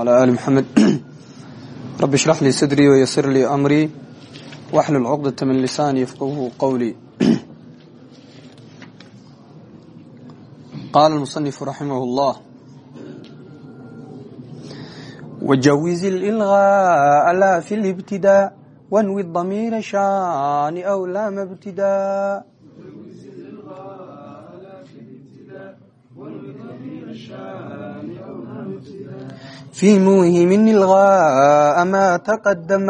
على آل محمد رب اشرح لي صدري ويسر لي أمري واحلل عقدة من لساني يفقهه قولي قال المصنف رحمه الله وجوز الإلغاء لا في الابتداء وانوي الضمير شان أو لام ابتداء في موهم الغاء ما تقدم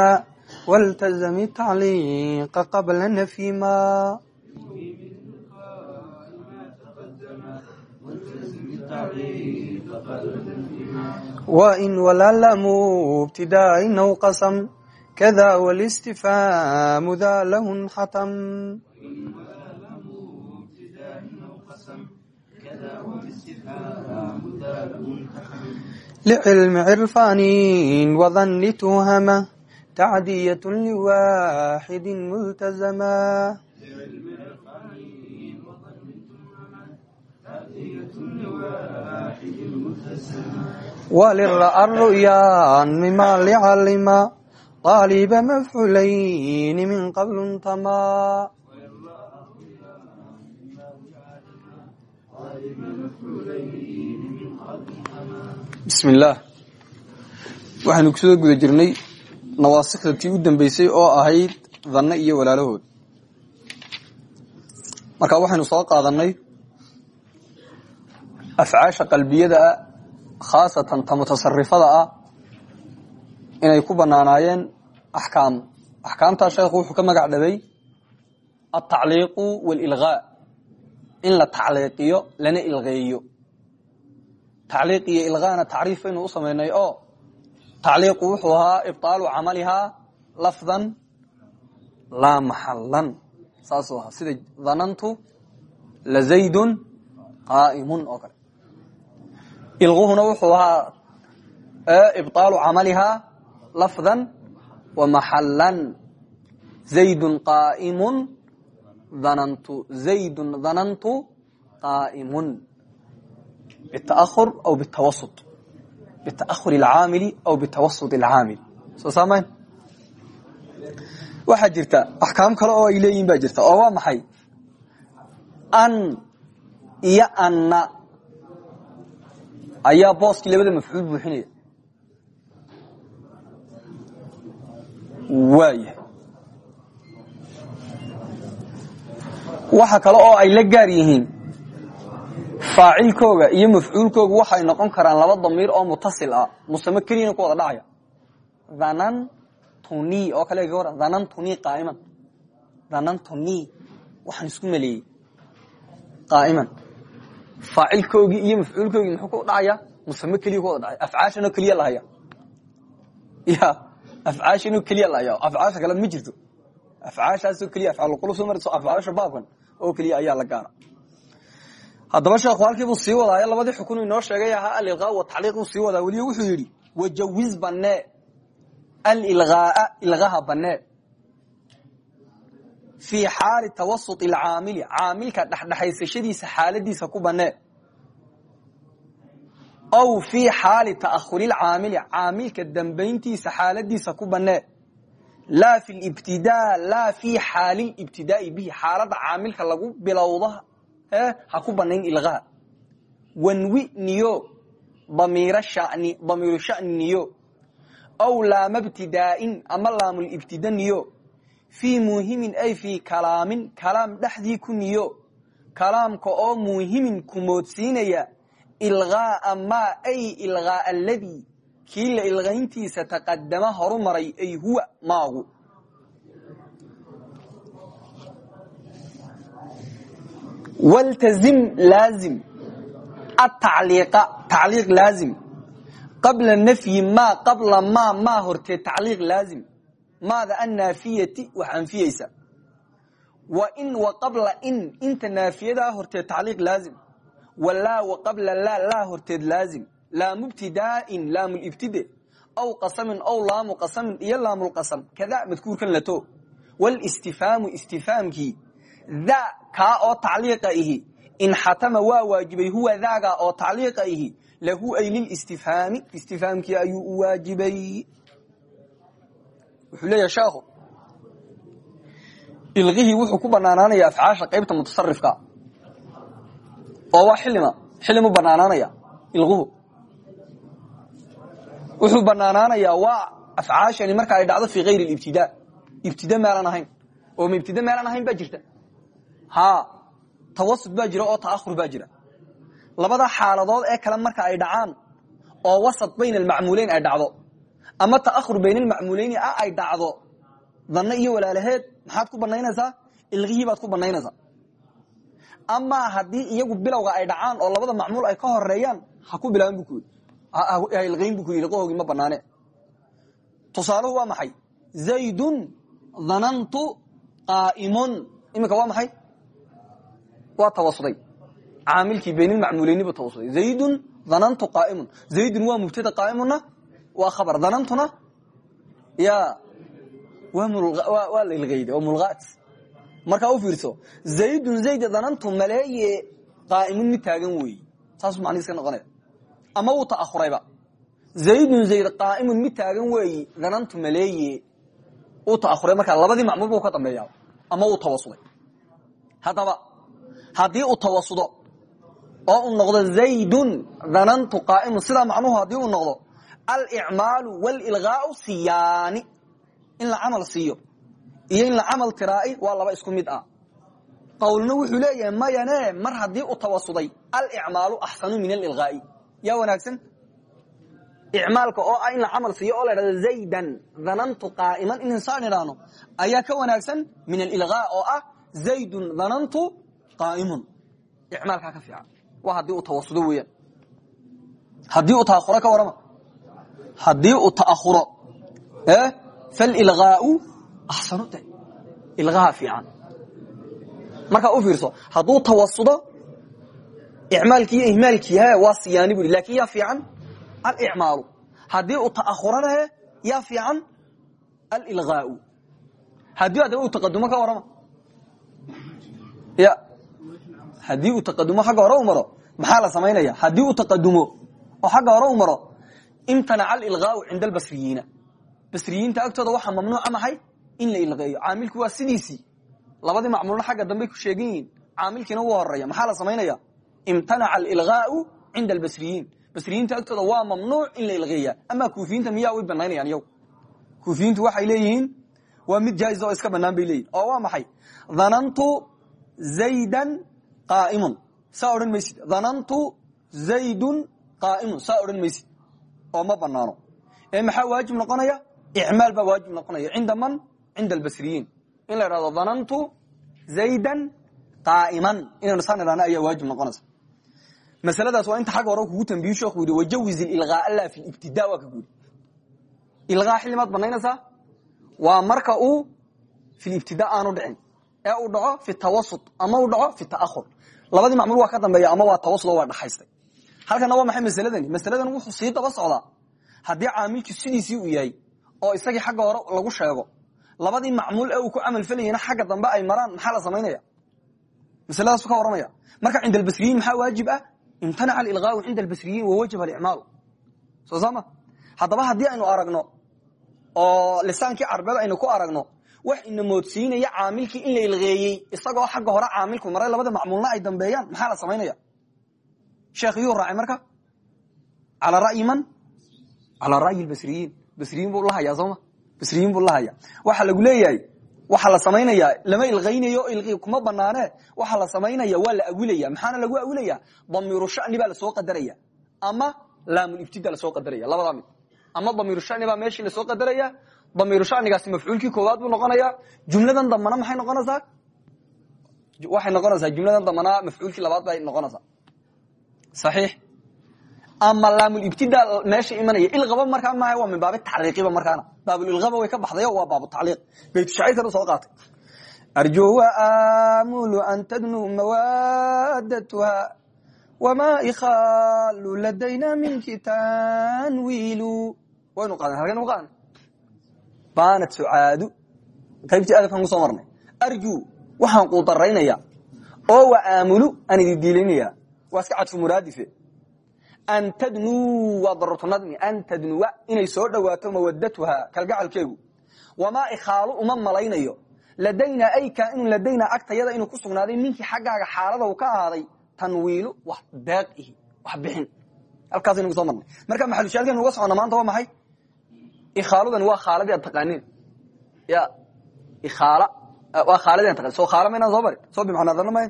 والتزم التعليق قبل نفي ما وإن ولا لم ابتداء أو قسم كذا والاستفام ذا له انحتم كذا والاستفهام ذا له لعلم عرفان وظن تهمة تعدية لواحد ملتزما وللرأى الرؤيان مما لعلم طالب مفعولين من قبل انتما bismi illaah waxaynu ku soo guda jirnay nawaasikda tii u dambeysay oo ahayd danne iyo walaalahood. Marka waxaynu soo qaadanay afcaasha qalbiyada ah khaasatan ta mutasarifada ah inay ku banaanaayeen axkaam. Axkaamtaa sheekhu wuxuu ka magac dhabay altacliiqu walilgaa. In la tacliiqiyo lana ilqeeyo tacliiq iyo ilgaana tacriif baynu u samaynay oo tacliiqu wuxuu ahaa ibطaalu camalihaa lafdan laa maxalan saasuu ahaa. Sida dhanantu lazaydun qaa'imun oo kale. Ilguhuna wuxuu ahaa ibطaalu camalihaa lafdan wa maxalan zaydun qaa'imun dhanantu zaydun dhanantu qaa'imun btahur aw bitawasut bitahur alcaamili aw bitawasut alcaamil soo saamayn waxaa jirta axkaam kale oo ay leeyihiin baa jirta oo waa maxay an iyo anna ayaa booskii labada mafcuul buuxinaya waaya waxa kale oo ay la gaar yihiin faacilkooga iyo mafcuulkooga waxay noqon karaan laba damiir oo mutasil ah. Musame keliyana ku dhacaya. Dhanantuni oo kale gawar dhanantuni qaaiman. Dhanantuni waxaan isku maleeyey. Qaaiman. Faacilkoogii iyo mafcuulkoogii muxuu ku dhacaya? Musame keliya ku dhacaya. Afcaashanoo keliya lahaya ya afcaashanoo keliya lahaya afcaasha kale ma jirto. Afcaashaasoo keliya afcaalqulu marso afcaasha baabkan oo keliya ayaa la gaara haddaba sheekhu halkiibuu sii wadaayo labadii xukun inoo sheegay ahaa alilqaa wa tacliiq buu sii wadaa weliyo wuxuu yidhi wajawiz banee alilgaaa ilgaha banee fii xaali tawasut alcaamili caamilka dhexdhexaysashadiisa xaaladiisa ku banee aw fii xaali ta'ahuri lcaamili caamilka dambayntiisa xaaladiisa ku banee laa fi libtidaa laa fii xaali libtidaai bihi xaaladda caamilka lagu bilowda ha ku banayn ilgaa wanwi niyo damiir shani damiiru shani niyo. Aw laama btidaa'in ama laamulibtida niyo. Fii muhimin ay fii kalaamin kalaam dhexdii ku niyo. Kalaamka oo muhimin kumoodsiinaya ilgaaa maa ay ilgaaa aladii kii la ilgayntiisa taqadama horu maray ay huwa maagu wltazim laazim atacliiqa tacliiq laazim qabla nafyi maa qabla maa maa horteed tacliiq laazim maada annaafiyati wax anfiyeysa wa in wa qabla in inta naafiyadaa horteed tacliiq laazim walaa wa qabla laa laa horteed laazim laamubtidaa'in laamulibtide aw qasamin aw laamu qasamin iyo laamulqasam kadaa madkuurkan lato walistifhaamu istifhaamkii daa kaa oo tacliiqa ihi in xatama waa waajibay huwa daaga oo tacliiqa ihi lahu ay lilistifhaami istifhaamkii ayuu u waajibay wuxuu leeyahay sheekhu ilqihii wuxuu ku banaanaanaya afcaasha qaybta mutasarifka oo waa xilima xilim u banaanaanaya ilquhu wuxuu banaanaanayaa waa afcaashani marka ay dhacdo fii hayri ibtida ibtida meelaan ahayn oo ma ibtida meelaan ahayn baa jirta ha tawasud baa jira oo ta'ahur baa jira. Labada xaaladood ee kale marka ay dhacaan oo wasat bayna almacmuuleyn ay dhacdo ama ta'ahur bayna almacmuuleyni ah ay dhacdo danno iyo walaalaheed maxaad ku banaynaysaa ilqihii baad ku banaynaysaa amaa haddii iyagu bilowga ay dhacaan oo labada macmuul ay ka horeeyaan ha ku bilaaban bu kuyii ha ilqayn bu kuyii ilqahoogii ma banaane tusaaluhu waa maxay? Zaydun dhanantu qaa'imun. Iminka waa maxay waa tawasuday. Caamilkii baynilmacmuuleyni buu tawasuday. Zaydun dhanantu qaa'imun. Zaydun waa mubtada qaa'imuna waa khabar. Dhanantuna ya waa la ilqayde waa mulqaat. Markaa u fiirso zaydun zayd dhanantu maleeye qaa'imun mid taagan weeye saasuu macnihiis ka noqonaya ama wuu ta'ahurayba zaydun zayd qaa'imun mid taagan weeyi dhanantu maleeye uu ta'ahuray markaa labadii macmuul buu ka dambeeya ama uu tawasuday. Haddaba haddii uu tawasudo oo uu noqdo zaydun dhanantu qaa'imun sidaa macnuhu haddii uu noqdo alicmaalu walilgaau siyaani. In la camal siiyo iyo in la camal tiraa'i waa laba isku mid ah. Qowlna wuxuu leeyahay mayane mar haddii uu tawasuday alicmaalu axsanu min alilgaai. Yaa wanaagsan? Icmaalka oo ah in la camal siiyo oo la dhahdo zaydan dhanantu qaa'iman. In insaan idhaahno ayaa ka wanaagsan? Min alilgaa oo ah zaydun qaa'imun icmaalkaa ka fiican waa haddii uu tawasudo weeyaan haddii uu ta'ahuro ka warrama haddii uu ta'ahuro falilgaau axsanu de ilgaha fiican markaa u fiirso hadduu tawasudo icmaalki iyo ihmaalkii he waa siyaani bu laakiin yaa fiican alicmaalu haddii uu ta'ahurana yaa fiican alilgaau haddii adaba uu taqadumo ka warrama ya haddii uu taqadumo xagga hore u maro maxaa la samaynaya? Haddii uu taqadumo oo xagga hore u maro imtanaca alilgaau cinda albasriyiina. Basriyiinta agtooda waxaa mamnuuca maxay? In la ilqeeyo. Caamilku waa sidiisii labadii macmuulna xagga dambey ku sheegan yihiin. Caamilkiina wuu maxaa la samaynaya? Imtanaca alilgaau cinda albasriyiin. Basriyiinta agtooda waa mamnuuc in la ilqeeya. Amaa kuufiyiinta miyaa way banaynayaan iyagu kuufiyiintu waxay leeyihiin waa mid jaa'iz iska banaan bay leeyihiin oo waa maxay? Dhanantu zaydan qaa'imun saa odhan maysid dhanantu zaydun qaa'imun saa odhan maysid oo ma banaano ee maxaa waajib noqonaya icmaal baa waajib noqonaya cinda man cinda albasriyiin in la idhahdo dhanantu zaydan qaa'iman inaynu saan idhahno ayaa waajib noqonaysa masaladaas waa inta xagga hore kugu tambiyu sheekhu yidhi wajawiz ililgaa la fi ibtida waa ka guuri ilgaa xillimaad banaynaysaa waa marka uu fi ibtida aanu dhicin ee uu dhaco fi tawasut ama uu dhaco fi ta'ahur labadii macmuul waa ka dambeeya ama waa tawasut oo waa dhaxaystay halkana waa maxay masaladani masaladan wuxuu sii daba socdaa. Haddii caamilku sidiisii uu yahay oo isagii xagga hore lagu sheego labadii macmuul ee uu ku camal falayana xagga dambe ay maraan maxaa la samaynaya masaladaasu ka warramaya marka cinda albasriyiin maxaa waajib ah? Imtanaca alilgaau cinda albasriyiin wawajaba alicmaalu soo saama? Haddaba haddii aynu aragno oo lisaankii carbeed aynu ku aragno wax ina moodsiinaya caamilkii in la ilqeeyey isagoo xagga hore caamilku maray labada macmuulna ay dambeeyaan. Maxaa la samaynaya sheekh yuu raacay marka? Calaa ra'yi man? Calaa ra'yi basriyiin basriyiin buu lahaya sooma basriyiin buu lahaya waxa lagu leeyahay waxaa la samaynaya lama ilqaynayo il kuma banaane waxaa la samaynaya waa la awilaya maxaana lagu awilaya damiiru shani baa la soo qadaraya ama laamulibtida la soo qadaraya labadaa mid. Ama damiiru shani baa meeshii la soo qadaraya damiiru shanigaasi mafcuulkii koowaad buu noqonaya. Jumladan dambana maxay noqonaysaa? Waxay noqonaysaa jumladan dambana mafcuulkii labaad bay noqonaysaa. Saxiix. Ama laamulibtida meesha imanaya. Ilaba markaa maaha waa min baabi tacliiqiba markaana. Baabulilaba way ka baxdayo waa baabu tacliiq. Baytushaciirkan u soo qaatay. Arju waamulu an tadnu mawadatuha wama ikhalu ladayna minki tanwiilu waynu qaadan halkaynu qaadan baanat sucaadu qaybtii adabkan ku soo marnay. Arju waxaan quudaraynaya oo wa aamulu aan idin diilinaya waa iska an tadnuu waa an tadnuwa inay soo dhowaato mawadatuha kalgacalkeegu. Wamaa ikhaalu uma malaynayo. Ladaynaa ay kaainun ladaynaa agtayada inuu ku sugnaaday ninkii xaggaaga xaalada uu ka ahaaday tanwiilu wax deeq ihi wax bixin. Halkaasaynugu soo marnay. Marka maxalushaadkaynu uga socona maanta waa maxay ikhaaludani waa khaaladii ad taqaaneen ya ikhaala waa khaaladii ad taqanen soo khaala maynaan soo barin soo bimacnaa dana mayn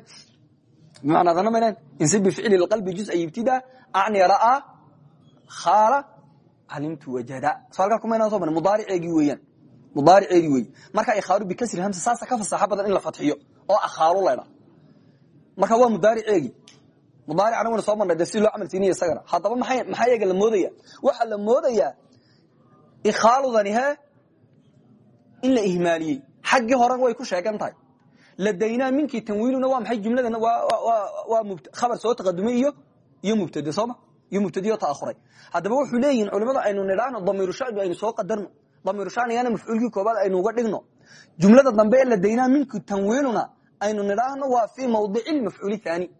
bimacnaa dana maynaan insib bificli lqalbi juz ay ibtida acni ra'aa khaala calimtu wajada so halkaa kumaynaan so barin mudaariceegii weeyaan mudaariceedii wey marka ikhaalu bikasri hamsa saasa ka fasaxo badan in la fadxiyo oo akhaalu laydha marka waa mudaariceegii mudaaricana wayna soo marnay de si loo camal siiniya isagana haddaba maxaa iyaga la moodaya waxaa la moodayaa ikhaaludani he in la ihmaaliyey xaggii hore way ku sheegan tahay. Ladaynaa minkii waa maxay jumladana? Waa khabar soo taqadumay iyo iyo mubtade sooma iyo mubtadiyo ta'ahuray haddaba wuxuu leeyihiin culimada aynu nidhaahno damiiru shacbi aynu soo qadarno. Damiiru shanigana mafcuulkii koobaad aynu uga dhigno. Jumlada dambe ee ladaynaa minku tanwiiluna aynu nidhaahno waa fii mawdici mafcuuli haani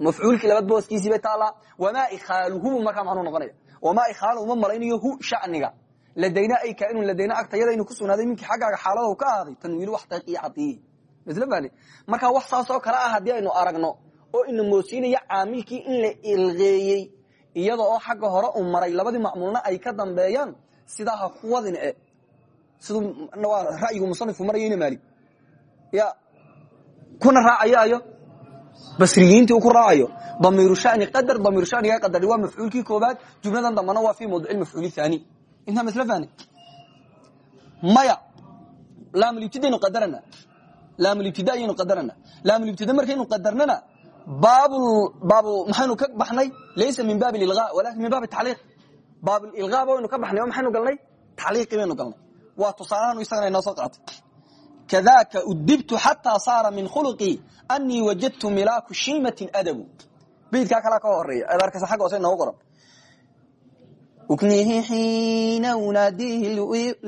mafcuulkii labad booskiisii bay taallaa. Wamaa ikhaaluhu markaa macnuu noqonaya wamaa ikhaalu uma malaynayo hu shaniga ladaynaa ay kaainun ladaynaa agtayada inuu ku sugnaaday minkii xaggaaga xaalada ka ahaaday tanwiilu wax daqiiyo cadiyi misla bani marka wax saasoo kale ah haddii aynu aragno oo ina moosiinaya caamilkii in la ilqeeyey iyada oo xagga hore u maray labadii macmuulna ay ka dambeeyaan sidaa ha ku wadin e siduu ra'yigu musanifku marayayna maali ya kuna raacayayo basriyiintii u ku raacayo. Damiiru shani qadar damiiru shaniga qadar. Waa mafcuulkii koobaad jumladan dambana waa fi mawdici mafcuuli thani. Intaa masla fahni maya laamulibtidaynu qadarana. Laamulibtida ayaynu qadarana. Laamulibtida markaynu qadarnana baab baab maxaynu ka baxnay? Laysa min baab ilga walakin min baab tacliiq. Baab ilga baynu ka baxnay oo maxaynu galnay? Tacliiqii baynu galnay. Waa tusaalahan isagana inoo soo qaatay kadaka udibtu xataa saara min khuluqii anii wajadtu milaaku shiimatin adabu beydkaa kalaa ka horreeya ad arkaysa xagga hoose inoogu qoran uknihi xiina unaadihi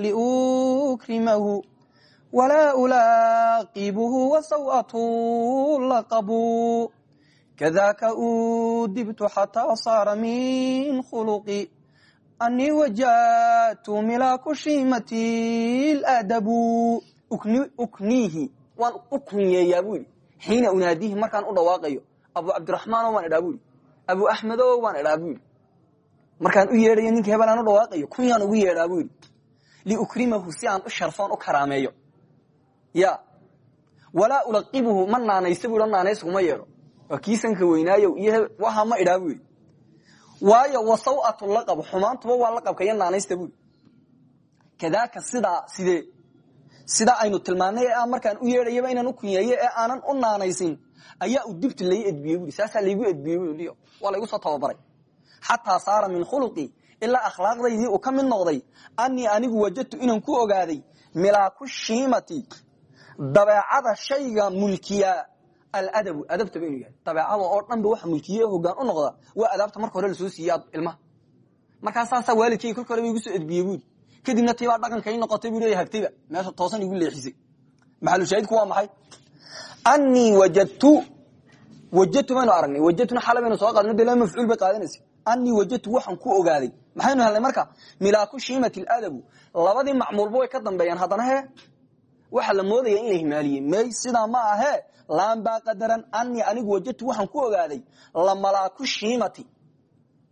liukrimahu walaa ulaaqibuhu wasaw'atu laqabu kadaka udibtu xataa saara min khuluqi anii wajadtu milaaku shiimati ladabu ukniihi. Waan u kunyeeyaa bu yidhi. Xiina unaadihi markaan u dhawaaqayo abu cabdiraxmaano waan idhaa bu yidhi. Abu axmedo waan idhaa bu yidhi. Markaan u yeedhayo ninka hebel aan u dhawaaqayo kunyaan ugu yeedhaa bu yidhi. Liukrimahu si aan u sharfoon u karaameeyo. Ya walaa ulaqibuhu ma naanaysta bu yidhi naanaysuguma yeedho. Waa kiisanka weynaayo iyo waha ma idhaa bu yidhi. Waayo wasaw'atu laqab xumaantuba waa laqabka iyo naanaysta bu yidhi. Kadaaka sidaa sidee sidaa aynu tilmaanay ee markaan u yeedhayaba inaan u kunyeeyo ee aanan u naanaysin ayaa u dibti lai edbiyey bui saasaa laygu edbiyey waa laygu soo tababaray. Xataa saara min khuluqii ilaa akhlaaqdaydii uu ka mid noqday anii anigu wajadtu inaan ku ogaaday milaaku shiimati dabeecada shayga mulkiya. Aladabu adabtaba inuu yahay dabeecada oo dhanba waxa mulkiye hogaan u noqda waa adaabta marka hore la soo siiye ilmaha. Markaa saasaa waalidkayga igu soo edbiyey buui kadibna tibaa dhaqankay noqotay bu hagtayba meesha toosan igu leexisay. Maxalushaahidku waa maxay? Anii wajadtu wajadtu baynu aragnay. Wajadtuna xala baynu soo qaadno de mafcuul bay qaadanaysa anii wajadtu waxaan ku ogaaday. Maxaynu helnay marka? Milaaku shiimati ladabu labadii macmuulba way ka dambeeyaan haddana he waxa la moodaya in la himaaliyey may sidaa ma ahe laan baa qadaran. Anii anigu wajadtu waxaan ku ogaaday. La malaaku shiimati.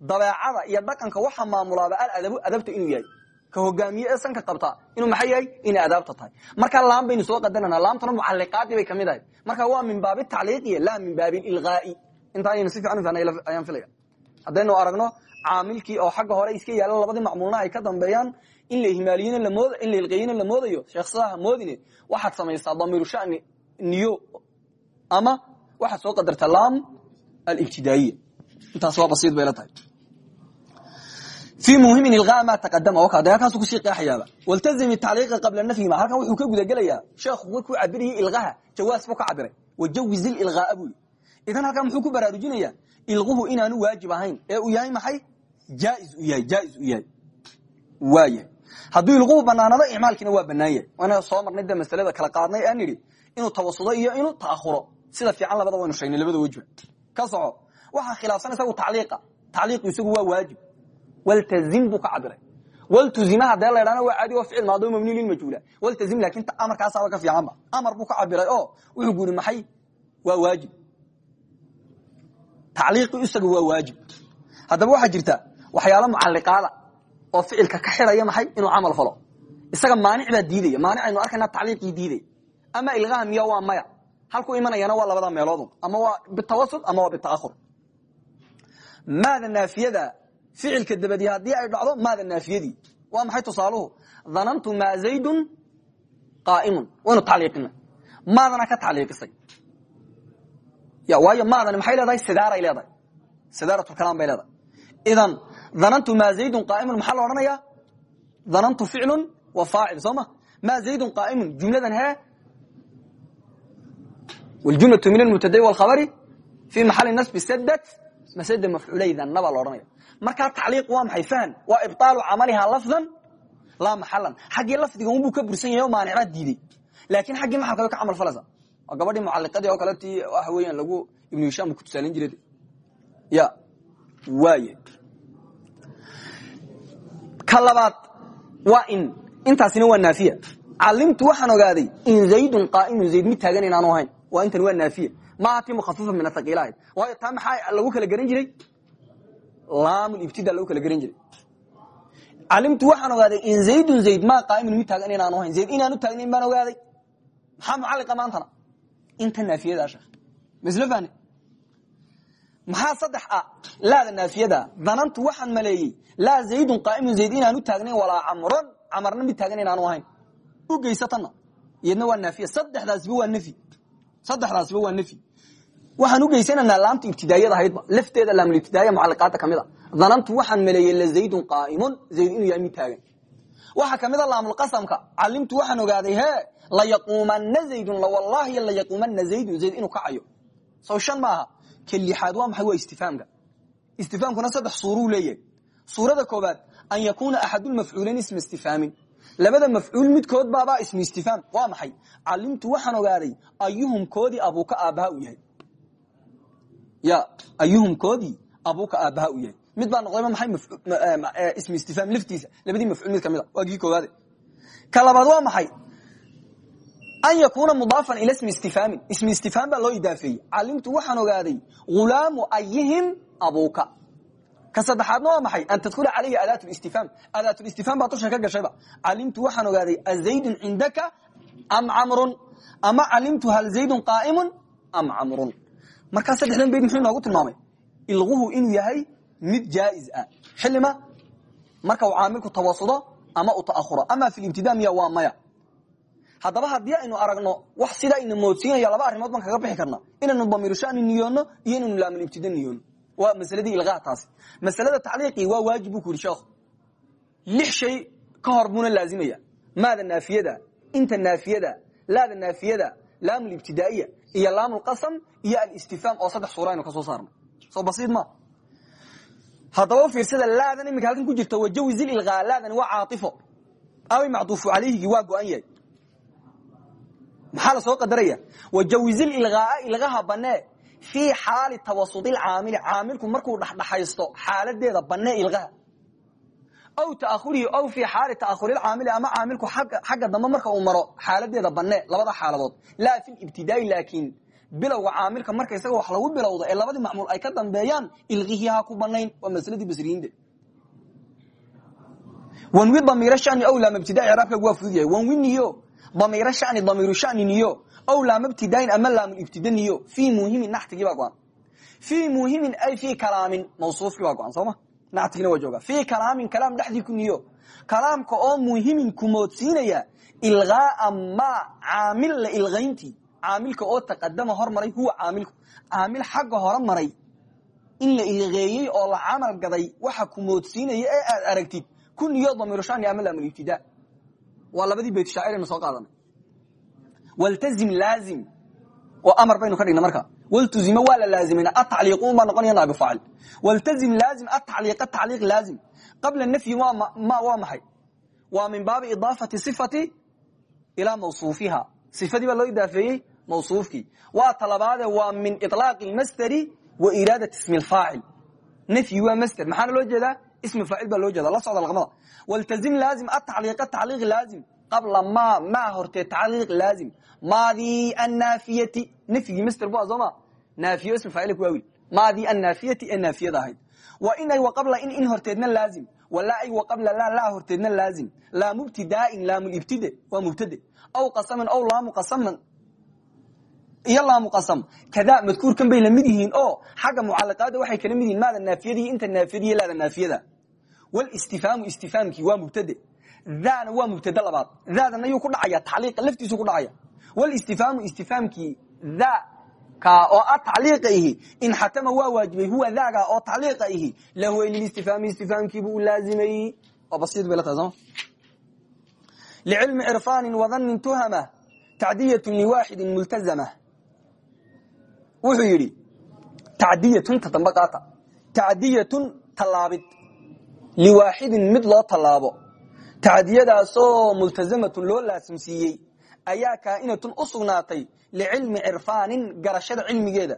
Dabeecada iyo dhaqanka waxa maamulaaba aladabu adabta inuu yahay ka hogaamiye ee sanka qabta inuu maxay yahay? Inay adaabta tahay. Marka laam baynu soo qadarana laamtana mucaliqaadii bay ka mid ahay. Marka waa min baabi tacliiqiya laa min baabi ilgaai intaa ayaynu si fiican ufahnay ayaan filaya haddaynu aragno caamilkii oo xagga hore iska yaalla labadii macmuulna ay ka dambeeyaan in la ihmaaliyena lamood in la ilqeeyena la moodayo. Sheekh sidaha moodine waxaad samaysaa damiiru shani niyo ama waxaad soo qadartaa laam alibtidaayiya intaas waa basiid bay la tahay fi muhimin ilqaa ma taqadama wakaadayaalkaasu ku sii qeexayaaba waltazim itacliiqa qabla nafyima halkan wuxuu ka gudagelayaa sheekhu markuu cabirayay ilqaha jawaas buu ka cabiray wajawiz ililqaaa buu idan halkan muxuu ku baraarujinayaa ilquhu inaanu waajib ahayn ee uu yahay maxay jaaiz u yahay jaaiz u yahay waaya hadduu ilquhu banaanado icmaalkiina waa banaan yahay waana soo marnay de masalada kala qaadnay aan nidhi inuu tawasudo iyo inuu taahuro sida fiican labada waynu sheegnay labada wejba ka soco waxaa khilaafsan isagu tacliiqa tacliiqu isagu waa waajib waltazim buu ka cabiray waltuzima hadee la ydhana waa caadi oo ficil maado mabni lilmajhuula waltazim laakin amarkaasaaba ka fiicanba amar buu ka cabiray oo wuxuu yidhi maxay waa waajib tacliiqi isaga waa waajib haddaba waxaa jirta waxyaalo mucaliqaada oo ficilka ka xidhaya maxay inuu camal falo isaga maanic baa diidaya maanic aynu arkayna tacliiqii diidaya ama waa halku imanayana waa labada meelood ama waa bitawasud ama waa bitaakhur maada naafiyada ficilka dabadi haddii ay dhacdo maada naafiyadii. Waa maxay tusaaluhu? Dhanantu maa zaydun qaaimun. Waynu tacliiqina maadana ka tacliiqisay. Ya waayo maadani maxay leedahay? Sidaaray leedahay. Sidaaratulkalaam bay leedahay. Idan dhanantu maa zaydun qaaimun maxaa la odhanaya dhanantu ficlun wa faacil soo ma? Maa zaydun qaaimun jumladan hee? Wljumlatu min almubtadai walkhabari fii maxali nasbi sadat masada mafcuulaydanna baa la odhanaya markaa tacliiq waa maxay fahm waa ibaalu camalihaa lafdan? Laa maxalan xaggii lafdiga unbuu ka bursan yahay oo maanicbaa diiday. Laakin xaggii maxalka way ka camal falaysa waa gabadhii mucaliqadii oo kale ti waxa weeyaan lagu ibnu hishaam ku tusaalin jiray. Ya waay ka labaad waa in intaasina waa naafiya. Calimtu waxaan ogaaday in zaydun qaaimun zayd mid taagan inaanu ahayn. Waa intan waa naafiya maaha ti mukhafifa min athaqiila ahayd waayo taa maxaa lagu kala garan jiray? Laamulibtida lagu kala garan jiray. Calimtu waxaan ogaaday in zaydun zayd maa qaaimun mid taagan inaanu ahayn. Zayd inaanu taagnayn baan ogaaday. Maxaa mucaliqa maantana? Inta naafiyada sheekh masl fahne maxaa saddex ah? Laada naafiyada. Danantu waxaan maleeyey laa zaydun qaaimun zayd inaanu taagnayn walaa camron camarna mid taagan inaanu ahayn. U geysatana. Iyadna waa naafiya. Saddexdaasba waa nfyi saddexdaasba waa nfyi waxaan u geysananaa laamta ibtidaayada ahaydba lafteeda laamulibtidaaya mucaliqaadda ka mid a. Danantu waxaan maleeyey lazaydun qaaimun zayd inuu yahay mid taagan. Waxaa ka mid a laamulqasamka calimtu waxaan ogaaday he layaquumana zaydun lawallaahi layaquumana zaydun. Zayd inuu kacayo sow shan maaha ka lixaad waa maxay? Waa istifaamka. Istifaamkuna saddex suuruu leeyahay. Suurada koobaad an yakuuna axadulmafcuulayn isma istifaamin labada mafcuul midkood baabaa ismu istifaam waa maxay? Calimtu waxaan ogaaday ayuhum koodii abuuka aabbaha u yahay ya ayuhum koodii abuuka aabbaha u yahay. Mid baa noqdayba maxay ismu istifaam laftiisa labadii mafcuul mid ka mid a. Waa kii koowaade ka labaad waa maxay? An yakuuna mudaafan ila smi istifaamin ismi istifaam baa loo idaafeeyey. Calimtu waxaan ogaaday hulaamu ayihim abuuka. Ka saddexaadna waa maxay? An tadkhula calayhi adaat istifhaam. Adaat istifhaam baa dusha ka gashayba calimtu waxaan ogaaday azaydun cindaka am camrun? Ama calimtu hal zaydun qaa'imun am camrun markaa saddexdan bayd muxuu inoogu tilmaamay. Ilquhu inuu yahay mid jaa'iz ah. Xilima marka uu caamilku tawasudo ama u ta'ahuro ama fi libtida miya waa maya. Haddaba haddii aynu aragno wax sidaa ina moodsiinaya laba arrimood baan kaga bixi karna inaynu damiiru shani niyoono iyo inaynu laamulibtida niyoono waa masaladii ilqaa taasi. Masalada tacliiqii waa waajib ku yidhi lix shay ka hor laazimaya. Maada naafiyada inta naafiyada laada naafiyada laamulibtidaa'iya iyo laamulqasam iyo alistifhaam oo saddex suura aynu ka soo saarno. Soo basiid ma. Haddaba u fiirsada laadan iminka halkan ku jirta wajawiz ilqaa laadani waa caatifo. Away macduufu calayhigii waa go-an yahay. Maxaa la soo qadaraya wajawiz ilqaaa ilqaha banee fii xaali tawasudi caamili. Caamilku markuu dhexdhexaysto xaaladeeda banee ilqaha aw taahurihi aw fii xaali taahuricaamili ama caamilku xagga dambe marka uu maro xaaladeeda banee labada xaaladood. Laa fi ibtidaai laakiin bilowga caamilka marka isaga wax lagu bilowdo ee labadii macmuul ay ka dambeeyaan ilqihii ha ku banayn waa masladii basriyiinde wanwi damiir shani aw laama ibtidaa iraabkaagu waa fudud yahay. Wanwi niyo damiir shani damiiru shani niyo aw laama ibtidaain ama laamulibtida niyo fii muhimin naxtigii baa go-an. Fii ay fii kalaamin mawsuufkii baa go-an sooma? Naxtigina waa jooga fii kalaamin kalaam dhexdii ku niyo. Kalaamka oo muhimin kumoodsiinaya ilqaaa ma caamil la ilqayntii caamilka oo taqadama hormaray huwa caamilku. Caamil xagga hore maray. In la ilqeeyey oo la camal gaday waxa kumoodsiinaya ee aad aragtid ku niyo damiiru shani ama laamulibtidaa waa labadii bayt shaaciraynu soo qaadanay. Waltazim laazim. Oo amar baynu ka dhigna marka. Waltuzima waa la laazimayna. Atacliiqun noqonaya naabi faacil. Waltazim laazim atacliiqa tacliiq laazim. Qabla nafyi waa maxay? Waa min baabi idaafati sifati ilaa mawsuufiha. Sifadii baa loo idaafeeyey mawsuufkii. Waa talabaade waa min ilaaqi masderi wa iraadat ismi lfaacil nafyi waa master maxaana loo jeedaa? Ismi faacil baa loo jeeda la socda laqmada waltazim laazim atacliiqa tacliiq laazim. Qabla ma ma hortee tacliiq laazim. Maadii annaafiyati. Nafyigii master bu sooma naafiyo ismi faacil ku waawil. Maadii annaafiyati ee naafiyada ahayd. Wa inay wa qabla in in horteedna laazim. Walaa ay wa qabla laa laa horteedna laazim. Laa mubtidaain laamulibtide waa mubtade. Aw qasaman aw laamu qasaman iyo laamuqasam kada madkuurkan bay la mid yihiin oo xagga mucalaqaada waxay kala mid yihiin maada naafiyada iyo inta naafiyada iyo laada naafiyada. Walistifhaamu istifhaamkii waa mubtade. Daana waa mubtade labaad. Daadana yuu ku dhacaya tacliiqa laftiisu ku dhacaya. Walistifhaamu istifhaamkii da ka oo a tacliiqa ihi in xatama waa waajibay huwa daaga oo tacliiqa ihi. Lahu lilistifhaami istifhaamkiibu u laazimay. Oo basiid bay la tahay sooma licilmi cirfaanin wadanin tuhama tacdiyatu liwaaxidin multazama wuxuu yidhi tacdiyatun ta dambe qaata tacdiyatun tallaabid. Liwaaxidin mid loo tallaabo. Tacdiyadaasoo multazamatun loo laasimsiiyey ayaa kaa'inatun u sugnaatay licilmi cirfaanin garashada cilmigeeda.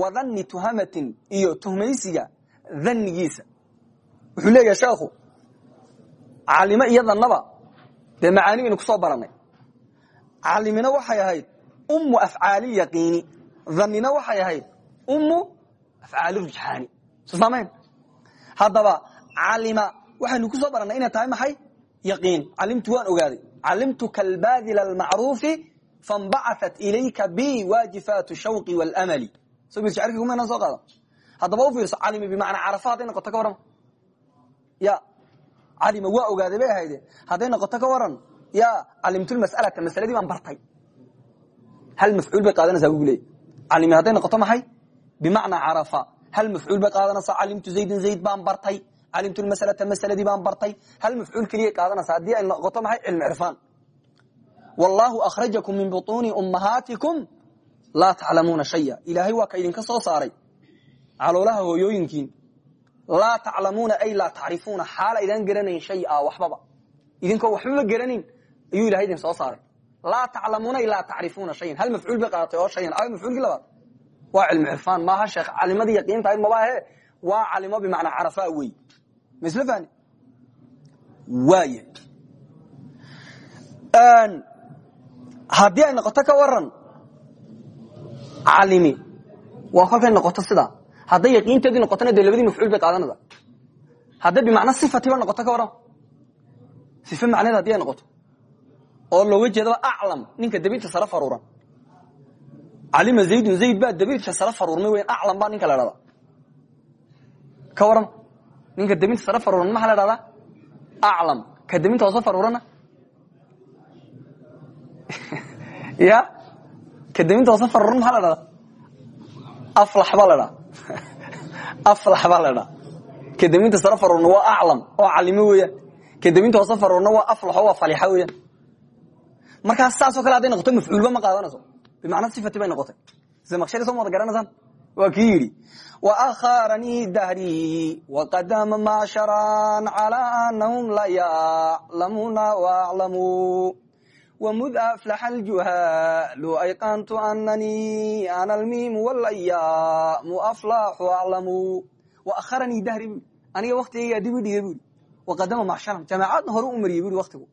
Wa danni tuhamatin iyo tuhmaysiga dhannigiisa. Wuxuu leeyahay sheekhu calimo iyo dannaba dee macaani baynu ku soo baranay. Calimina waxay ahayd ummu afcaali yaqiini dhanina waxay ahayd ummu afcaali rujxaani soo saamayn haddaba calima waxaynu ku soo barannay inay tahay maxay? Yaqiin. Calimtu waan ogaaday. Calimtuka albaadila almacruufi fanbacaat ilayka bi waajifaat shawqi wاlmali so shacirki kumayna soo qaada haddaba u fiirso calimi bimacnaa carafa hadday noqoto ka warran? Ya calima waa ogaaday bay ahayde hadday noqoto ka waran ya calimtulmas'alata masaladii baan bartay. Hal mafcuul bay qaadanaysaa bugu leey calimi hadday noqoto maxay? Bimacnaa carafa. Hal mafcuul bay qaadanaysaa calimtu zaydin zayd baan bartay. Calimtu lmasalata masaladii baan bartay. Hal mafcuul keliyay qaadanaysaa haddii ay noqoto maxay? Cilmi cirfaan wallahu akhrajakum min butuuni ummahaatikum laa taclamuuna shaya. Ilaahay waa ka idinka soo saaray. Caloolaha hooyooyinkiin. Laa taclamuuna ay laa tacrifuuna xaala idaan garanayn shaya waxbaba. Idinkoo waxbaba garanayn. Ayuu ilahay idin soo saaray laa taclamuuna ay laa tacrifuuna shayan hal mafcuul bay qaadatay oo shayan a mafcuulkii labaad waa cilmi cirfaan maaha sheekh calimadii yaqiinta ahayd mabaahe waa calimo bimacnaa carafaa wey ma isla fahni waaya haddii ay noqoto ka waran calimi waa kolkay noqoto sidaa hadday yaqiinteedii noqotona dee labadii mafcuul bay qaadanaysa hadday bimacna sifatiba noqoto ka waran sife macneed haddii ay noqoto oo looga jeedaba aclam ninka dabiirta sare faruuran. Calima zaydun zayd baa dabiirka sare faruurmay weyan aclam baa ninka la dhahdaa. Ka waran ninka daminta sare faruuran maxaa la dhahdaa? Aclam. Ka daminta hoose faruurana? Ya ka daminta hoose faruuran maxaa la dhahdaa? Aflax baa la dhaha aflax baa la dhaha ka daminta sare faruurna waa aclam oo calimo weeyaan. Ka daminta hoose faruurna waa aflax oo waa falixa weeyaan markaas saasoo kale hadday noqoto mafcuulba ma qaadanayso bimacna sifati bay noqotay. Zamaqshari soo wada garanaysaan waa kii yidhi waakharanii dahrii waqadama maasharan calaa anahum la yaclamuuna waaclamuu wmud aflaxa aljuhaalu ayqantu ananii ana almiimu walayaamu aflaxu aclamu waakharanii dahri bui aniga waktigaygaa dib i dhigay bui waqadama macsharan jamaacadna hore u mariyey bui waktigu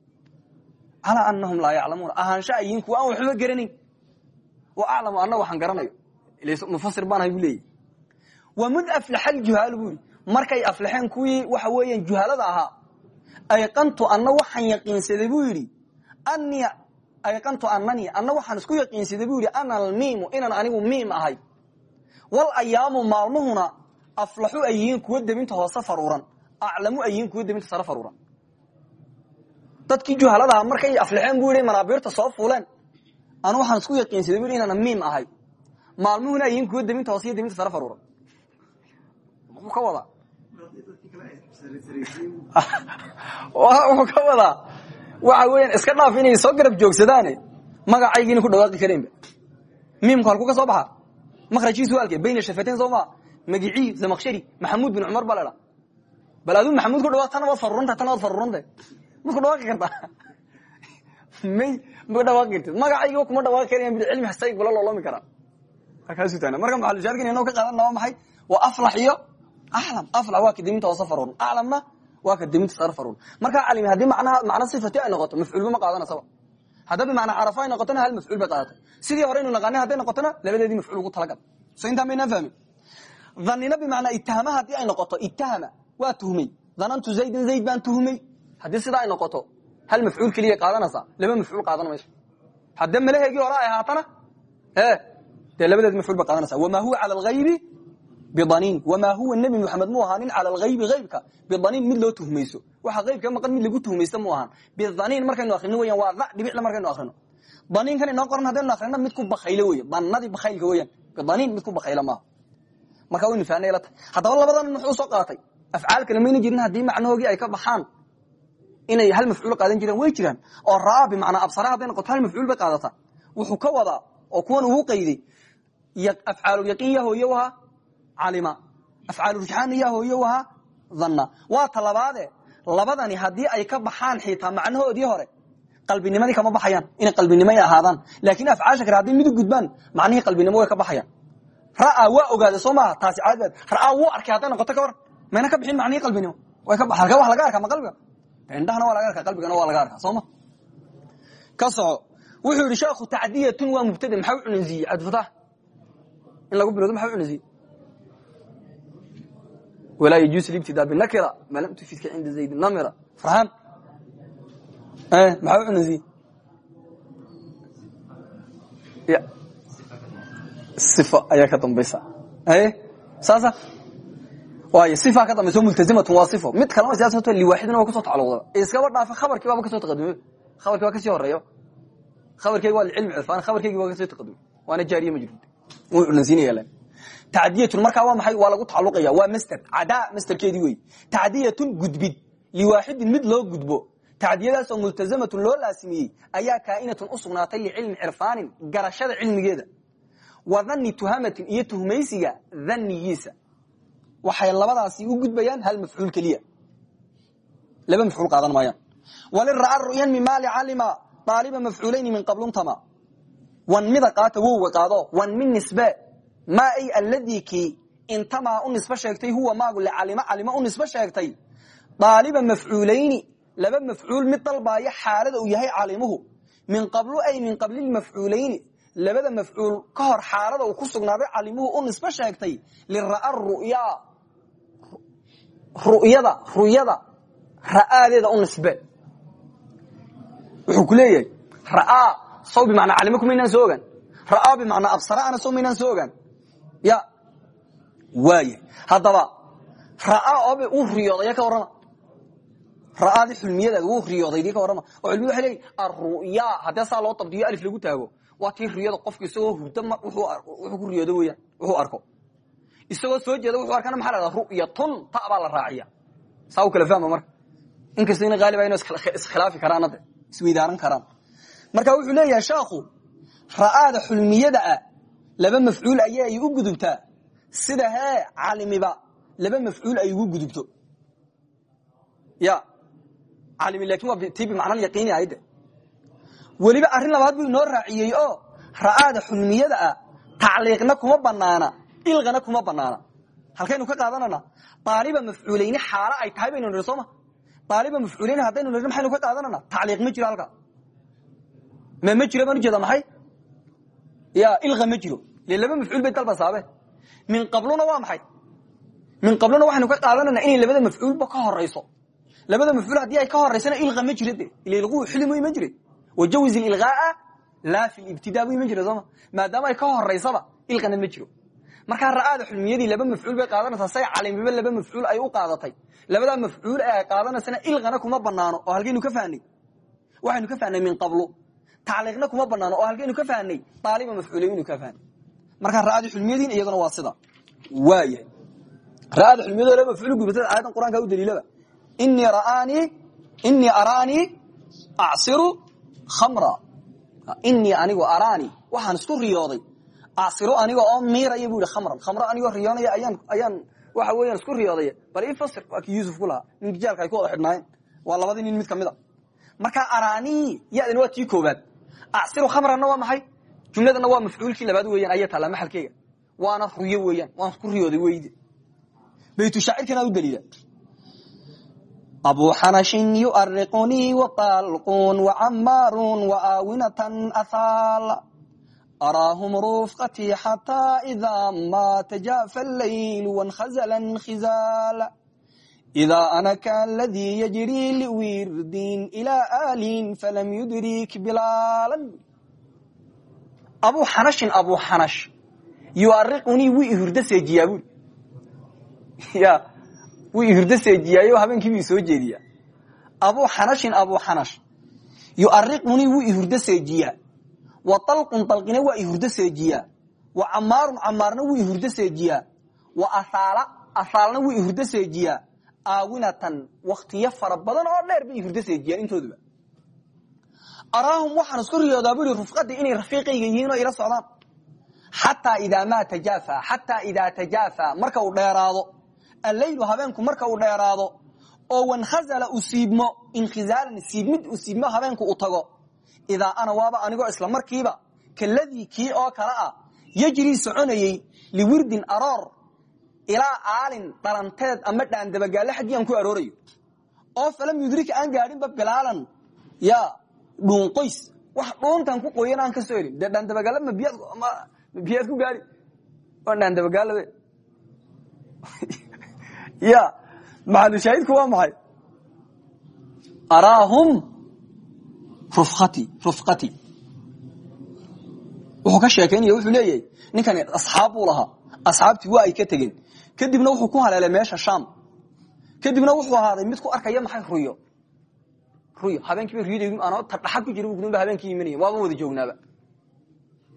calaa anahum laa yaclamuuna ahaansha ayiin kuwa aan waxba garanayn wa aclamu anna waxaan garanayo. Mufasir baan ahay bu leeyahy wamud aflaxa aljuhaalu bu yidhi. Markay aflaxeen kuwii waxa weeyaan juhaalada ahaa. Ayqantu anna waxaan yaqiinsaday buu yidhi. Anii ayqantu ananii anna waxaan isku yaqiinsaday buu yidhi. Ana almiimu inaan anigu miim ahay. Wal ayaamu maalmuhuna aflaxu ay yihiin kuwa debinta hoose faruuran aclamu ay yihiin kuwa debinta sare faruuran dadkii juhaaladaha markay aflaxeen bu yidhi manaabiirta soo fuuleen. Anu waxaan isku yaqiinsaday bu inaan miim ahay. Maalmuhuna ay yihiin kuwa debinta hoose iyo debinta sare faruuran muxuu ka wadaa? Wuxuu ka wadaa? Waxa weeyaan iska dhaaf inay soo garab joogsadaane magacaygiina ku dhawaaqi kareenba miimku halku ka soo baxa? Makrajkiisu halke bayna shafateyn soo maa magicii zamaqshari maxamuud bin cumar baa aduu maxamuud ku dhawaaq tana waad faruranta tana waad faruranta maku dhawaaqi kartaa may ma dhawaaqi kartid magacaygiiba kuma dhawaaqi karayan bil cilmi hasay kula loolomi karaa halkaasu taana marka maxalushaarkin inoo ka qaadanna waa maxay? Waa aflax iyo aclam aflax waa kademintooda safarun aclamna waa kademintooda sarfarun markaa calimi haddii macnaha macno sifati ay noqoto mafcuulba ma qaadanasaba hadda bimacnaa carafa ay noqotona hal mafcuul bay qaadatay sidii hore aynu naqaanay hadday noqotona labadeedii mafcuul ugu talagal. So intaan baynaan fahmin. Dhanina bimacnaa itahama haddii ay noqoto itahama waa tuhmey dhanantu zaydan zayd baan tuhmey haddii sidaa ay noqoto hal mafcuul keliya qaadanaysaa laba mafcuul qaadan mayso haddee malaheegii hore ay ahaatana e dee mafcuul bay qaadanaysaa wamaa huwa cala alghaybi bidaniin wamaa huwa nebi moxamed mu ahaanin cala alghaybi haybka mid loo tuhmayso waxa haybka maqan mid lagu tuhmaysta mu ahaan bidaniin markaynu akrino weyan waa da dhibicla markaynu akrino daniinkan inoo qoran haddaynu akrino mid ku bakaylo wey danadii bakaylka weyan bidaniin mid ku bakayla maaha marka waynu fahnay la tahay haddaba labadan muxuu soo qaatay afcaal kale mayna jirin haddii macnahoogii ay ka baxaan inay hal mafcuul qaadan jireen way jiraan. Oo raa bimacnaa absara hadday noqoto hal mafcuul bay qaadataa wuxuu ka wadaa oo kuwan ugu qayday afcaalulyaqiin yaa hooye u ahaa calima. Afcaalurujxaanna yaa hooye dhanna waa talabaade labadani haddii ay ka baxaan xitaa macnahoodii hore qalbinimadii kama baxayaan inay qalbinimo ahaadaan. Laakiin afcaasha kale hadday midu gudbaan macnihii qalbinimo way ka baxayaan. Ra'a waa ogaada soo taasi caadbaad ra'a wuu arkay hadday noqoto ka war mayna ka bixin macnihii qalbinimo. Way ka halka wax laga arkaa ma qalbiga indhahana waa laga arkaa qalbigana waa laga arkaa sooma ka wuxuu yihi sheekhu tacdiyatun waa mubtade maxaa u cunansiiyey cabdifatax in lagu bilowdo maxaa u cunansiiyey walaa yajuusu libtidaa binakira ma lam tufidka cinda zaydin namira. Farxaan. Maxaa u cunansiiyey صifa ayaa ka dambaysa. Saasa صifa ka dambaysa multazimatun waa صifo mid kalena sidaas liwaaxidina waa ku soo tacalluqdaba iskaba dhaafa khabarkii baaba ka soo taqadumay khabarkii waa ka sii horreeya khabarkeyga waa licilmi cirfaan khabarkeygi waa ka soo taqadumay waana jaariye majruud wuu cunansiinaya len tacdiyatun markaa waa maxay? Waa lagu tacaluqaya waa master cadaa masterkeedii wey tacdiyatun gudbid. Liwaaxidin mid loo gudbo. Tacdiyadaasoo multazamatun loo laasimiyey ayaa kaa'inatun u sugnaatay licilmi cirfaanin garashada cilmigeeda. Wa dhanni tuhamatin iyo tuhmaysiga dhannigiisa waxay labadaasi u gudbayaan hal mafcuul keliya. Laba mafcuul qaadan maayaan. Walira'a ru'yan mimaali calima aaliba mafcuulayni min qabluntama wan mida qaata wowga qaado wan min nisbe. Maa ay alladii kii intamaa u sheegtay huwa maagu licalima calima u nisbe sheegtay. Aaliba mafcuulayni laba mafcuul mid dalbaaya xaalada uu yahay calimuhu. Min qablu ay min qabli mafcuulayni labada mafcuul ka hor xaalada uu ku sugnaaday calimuhu u nisbe sheegtay. Lira'a ru'ya ru'yada ru'yada ra'aadeeda u nisbe wuxuu ku leeyahay ra'aa saw bimacnaa calimo kumaynaan soo ogaan. Ra'aa bimacnaa absaraana saw maynaan soo ogaan. Ya waaya haddaba ra'aa oobe uu riyoodaya ka warrama. Ra'aadii xulmiyadaad wuu riyoodaydii ka warrama. Oo culmiyadu waxay leeyihiin arru'ya haddee saa loo dabdiyo alif lagu taago waa tii riyada qofka isagoo hurda wuxuu ku riyoodo wuxuu arko isagoo soo jeeda wuxuu arkana maxaa la ru'yatun ta baa la raaciya. Saa u kala fahma marka. Inkastoo ina qaaliba inu iskhilaafi karaan hadde karaan. Marka wuxuu leeyahay sheekhu ra'aada xulmiyada ah laba mafcuul aya ay u gudubtaa. Sida hee calimiba laba mafcuul ay ugu gudubto. Ya calimi laakiin waa tii bimacna yaqiini ahayde weliba arrin labaad buu inoo raaciyey oo ra'aada xulmiyada ah tacliiqna kuma banaana ilqana kuma banaana halkaynu ka qaadanana. Aaliba mafcuulayni xaalo ay tahay baynu nihi sooma? Aaliba mafcuulayni haddaynu nihi maxaynu ka qaadanana? Tacliiq ma jiro halka. Ma ma jiro baan ujeeda maxay? Ya ilqa ma jiro. Le laba mafcuul bay dalba saabe. Min qabluna waa maxay? Min qabluna waxaynu ka qaadanana inay labada mafcuulba ka horayso labada mafcuul haddii ay ka horaysana ilqa ma jiro de. Ila ilquu xili mu iman jire. Wajawiz ilqaaa laa fi ibtidaa bu iman jira sooma? Maadaama ay ka horaysaba ilqana ma jiro markaa ra'aada xulmiyadii laba mafcuul bay qaadanaysaa say calimiba laba mafcuul ay u qaadatay. Labadaa mafcuul ee ay qaadanaysana ilqana kuma banaano oo halkaynu ka fahnay waxaynu ka fahnay min qablu. Tacliiqna kuma banaano oo halkaynu ka fahnay aaliba mafcuulaynu ka fahnay markaa ra'aada xulmiyadiin iyaduna waa sida. Waayahay ra'aada xulmiyado laba mafcuul gubatada aayadan qur'anka u daliilaba inii ra'aanii inii araanii acsiru khamra. Inii anigu araanii waxaan isku riyooday acsiru aniga oo miiraya bu yihi khamran khamro anigoo riyoonaya ayaan ayaan waxa weeyaan isku riyooday bal ii fasir waa kii yuusuf ku lahaa jaalka ay ku wada xidhnaayeen. Waa labadii nin mid ka mid a markaa araanii yadani waa tii koobaad acsiru khamranna waa maxay? Jumladana waa mafcuulkii labaad weeyaan ayaa taallaa maxalkeyga. Waana riyo weeyaan waan isku riyooday weyde baytushaacirkana u daliila abu xanashin yuariqunii waalqun wacamaarun waaawinatan ahaal araahum rufqatii xataa idaa ma tajaafa allayl wankhazla khizaal idaa ana kaladii yajrii liwirdin ilaa aalin falam yudrik bilaalan abu xanashin abu xanash yuariqunii wuu ihurdo seejiyaa bui ya wuu ihurdo seejiyaayo habeenkiibu isoo jeediyaa abu xanashin abu xanash yuariqunii wuu ihurdo seejiyaa wa dalqun dalqina waa ihurdo seejiyaa wa camaarun camaarna wuu ihurdo seejiyaa wa ahaala ahaalna wuu ihurdo seejiyaa aawinatan waktiyo fara badan oo dheer bay ihurdo seejiyaan intooduba. Araahum waxaan isku riyoodaa bui rufqadii inay rafiiqayga yihiin oo ila socdaan. Xataa idaa maa tajaafa xataa idaa marka uu dheeraado. Alleylu habeenku marka uu dheeraado. Oo wankhazala u siibmo inkhizaalan siibmid u habeenku u tago idaa ana waaba anigoo isla markiiba kaladii kii oo kale ah yejrii soconayey liwirdin aroor ilaa aalin dhalanteed ama dhaandabagaalle xaggii aan ku aroorayo oo falam yudrika aan gaadhinba bilaalan ya dhuunqoys wax dhuuntan ku qoyan aan ka soo helin dee dhaandabagaale ma biyaad ma biyaad ku gaadhi waa dhaandabagaalabe ya maxalushaahidku waa maxay araahum rufqati wuxuu ka sheekaynaya wuxuu leeyahay ninkani asxaab buu lahaa asxaabtii waa ay ka tegeen kadibna wuxuu ku haleelay meesha sham kadibna wuxuu ahaaday mid ku arkaya maxay ruyo ruyo habeenkiiba riyad aan tardhaxa ku jira gudunba habeenkii imanaya waaba wada joognaaba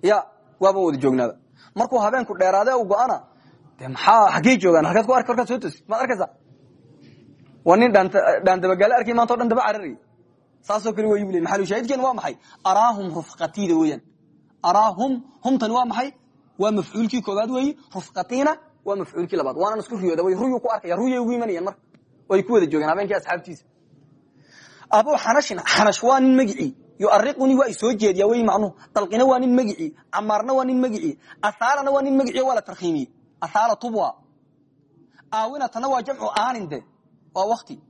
ya waaba wada joognaaba markuu habeenku dheeraade u go-ana de maxaa xaggey joogaan halkaad ku arki markaad soo tosi maad arkaysa waa nin dhaandabagaale arkay maanta dhan daba cararaya saasoo kale way bule maxalushaahidkeenu waa maxay? Araahum rufqatiida weeyaan. Araahum humtani waa maxay? Waa mafcuulkii koobaad weeyi? Rufqatiina waa mafcuulkii labaad. Waanaan isku riyooda way ku arkaya. Ruyay ugu imanayaan way ku wada joogeen habeenkii asxaabtiisa. Abu xanashin xanash waa nin magicii. Yuariqunii waa isoo jeediya wey macnuhu. Dalqina waa nin magicii. Camaarna waa nin magicii. Asaalana waa nin magicii waa la tarkiimiyey asaala tubwa. Aawinatana waa jamcu aanin waa wakti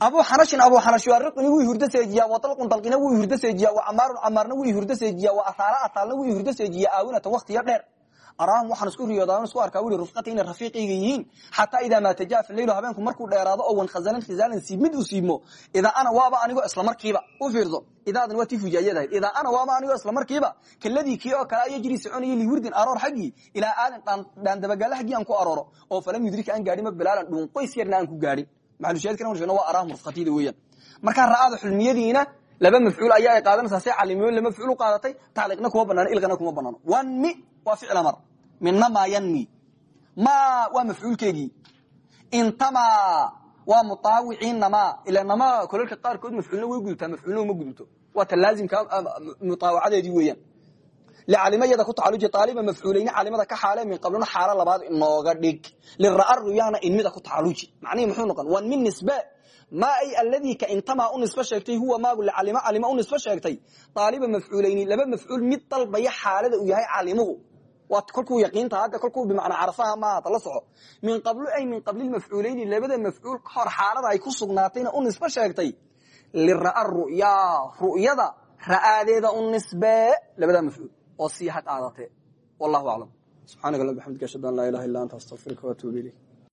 abu xanashin abu xanash yuariqunii wuu ihurdo seejiyaa wa dalqun dalqina wuu ihurdo seejiyaa wa camaarun camaarna wuu ihurdo seejiyaa wa asaala asaalna wuu ihurdo seejiyaa aawinatan waktiyo dheer. Araahum waxaan isku riyoodaa isku arkaa wuli rufqati inay rafiiqayga yihiin. Xataa idaa maa tajaafa leylu habeenku markuu dheeraado oo wankhazalan khizaalan siibmid uu siibmo idaa ana waaba anigoo isla markiiba. U fiirso idaadan waa tii idaa ana waaba anigoo isla markiiba. Kaladii kii oo kale ayo jirii soconayay liwirdin aroor xaggii ilaa aalin dhaandabagaale xaggii aan ku arooro oo falam yudrika aan gaadhinba bilaalan dhuunqoys yarna aan ku gaadhin maxalushaahidkan waa araahum rufqatiyada weeyaan markaa ra'ada xulmiyadiina laba mafcuul ayaa ay qaadanaysaa si calimiyo laba mafcuul u qaadatay tacliiqna kuma banaano ilqana kuma banaano wanmi waa ficil amar. Mina maa yanmi ma waa mafcuulkeegii. Intama waa mutaawiciin nama ila nama kolalka qaarkood mafcuulna way gudubtaa mafcuulna uma gudubto. Waa ta laazimka mutaawacadeedii weeyaan licalimyada ku tacaluji aaliba mafcuulayni calimada ka xaale min qabluna xaalo labaad inooga dhig lira'a ruyaana inmida ku tacaluji macnihi muxuu noqon wan min nisbe ma ay aladii ka intamaa u nisbe sheegtay huwa maagu licalima calima u nisbe sheegtay aaliba mafcuulayni laba mafcuul mid dalbaya xaalada uu yahay calimuhu waa kolkuu yaqiinta hadda kolkuu bimacnaa carafaha maaha ta la soco min qablu ay min qabli mafcuulayni labada mafcuul ka hor xaalada ay ku sugnaatayna u nisbe sheegtay lira'a ruya ru'yada ra'aadeeda u nisbe labada oo sii had aadatee wallahu aclam subxaanaka allah bxamdika ashhadu an laa ilaha illa anta astaqfiruka waatuubu ilayk